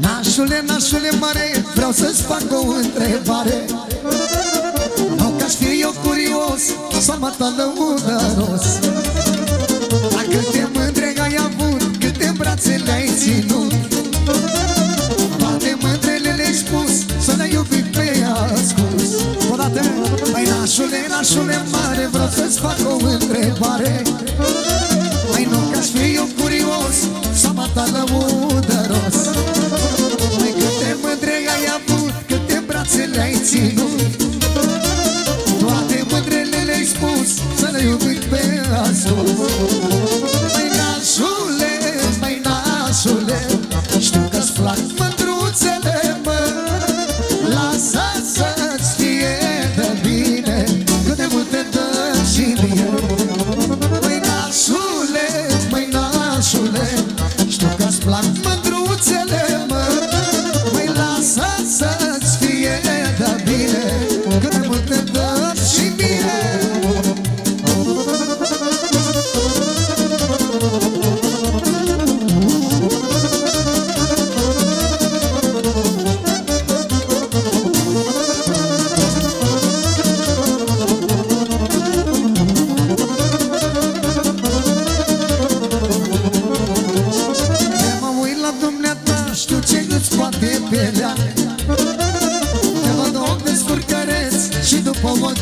Nașule, nașule mare, vreau să-ți fac o întrebare. Nu că știu eu curios, să mă ta lăudăros. Dacă te mândre ai avut, câte brațe le-ai ținut? Toate mândrele le-ai spus, să ne iubit pe ascuns. Odată, mai nașule, nașule mare, vreau să-ți fac o întrebare. Mai nu că știu eu curios tá na mão.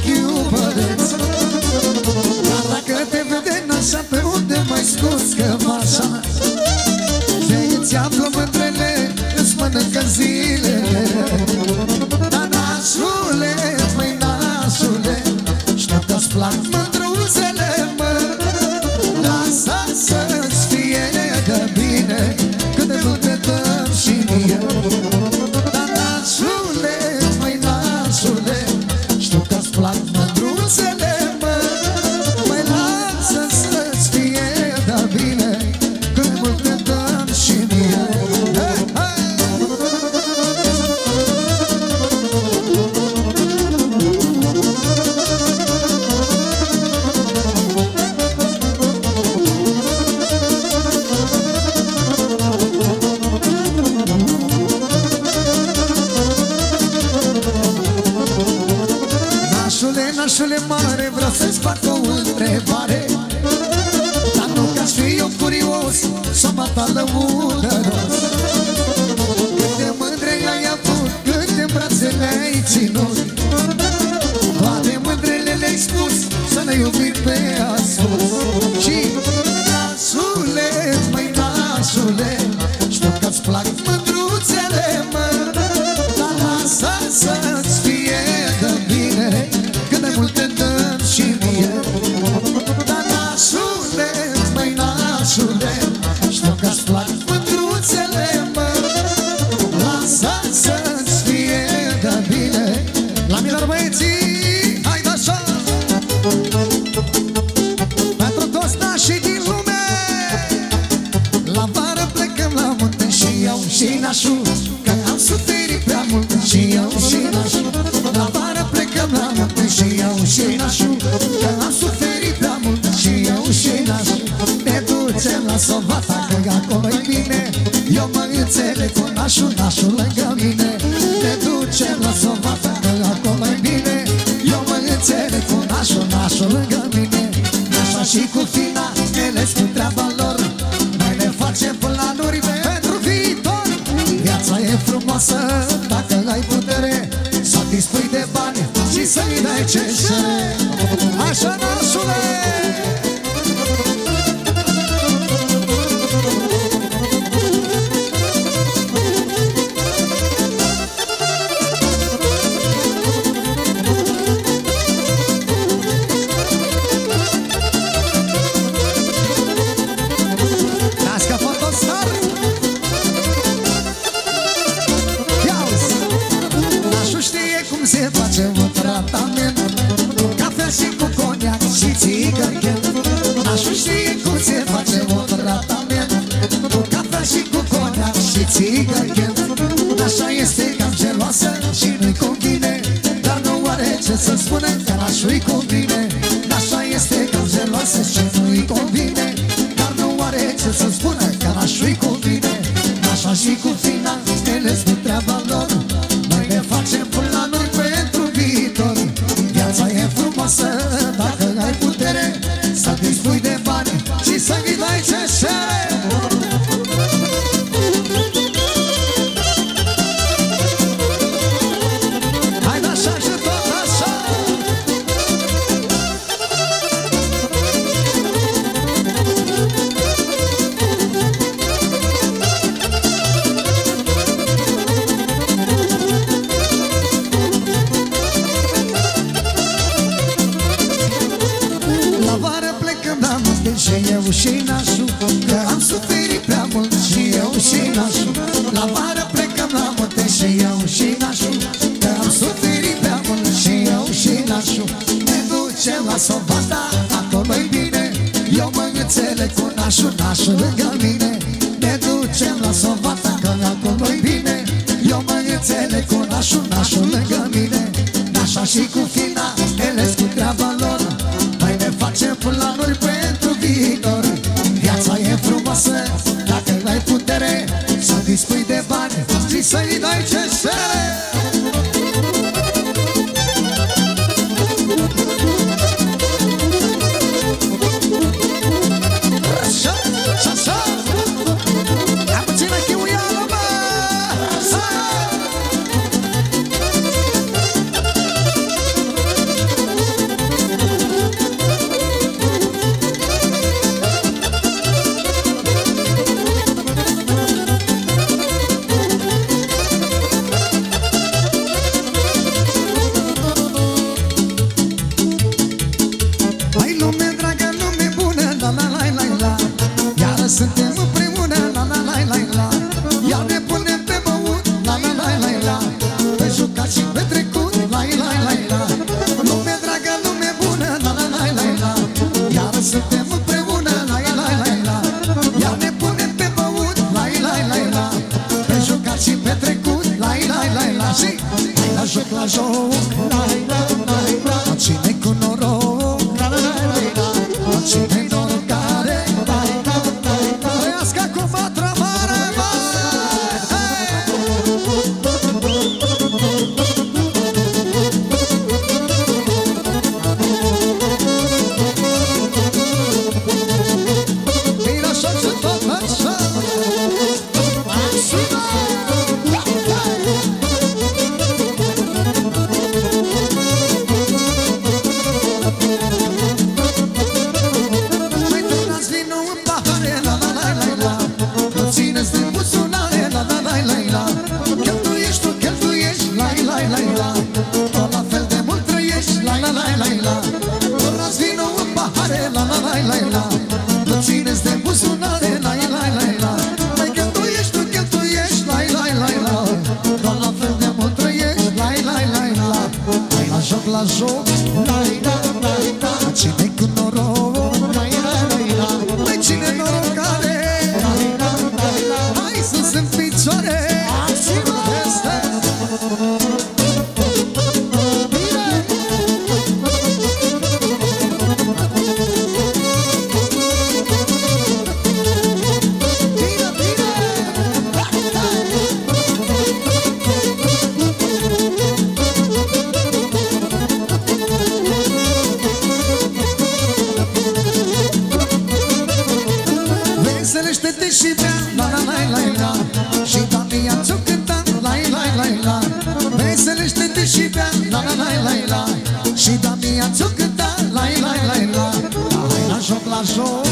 Cupid lasă vata că acolo-i bine. Eu mă înțeleg cu nașul, nașul lângă mine. Te duce, la sovata, că acolo-i bine. Eu mă înțeleg cu nașul, nașul lângă mine. Nașa și cu fina, ele cu treaba lor. Noi ne facem planuri pentru viitor. Viața e frumoasă dacă ai putere Să dispui de bani și să-i dai ce Așa, nașule! Nossa, já e com și nașul La vară plecăm la munte și eu și nașul Că am suferit prea mult și eu și nașul Ne ducem la Sovata, acolo-i bine. Eu mă înțeleg cu nașul, nașul lângă mine viajou și bea La la la la la. Și Damian ți-o cânta La la la la. La la joc, la joc.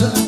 mândruța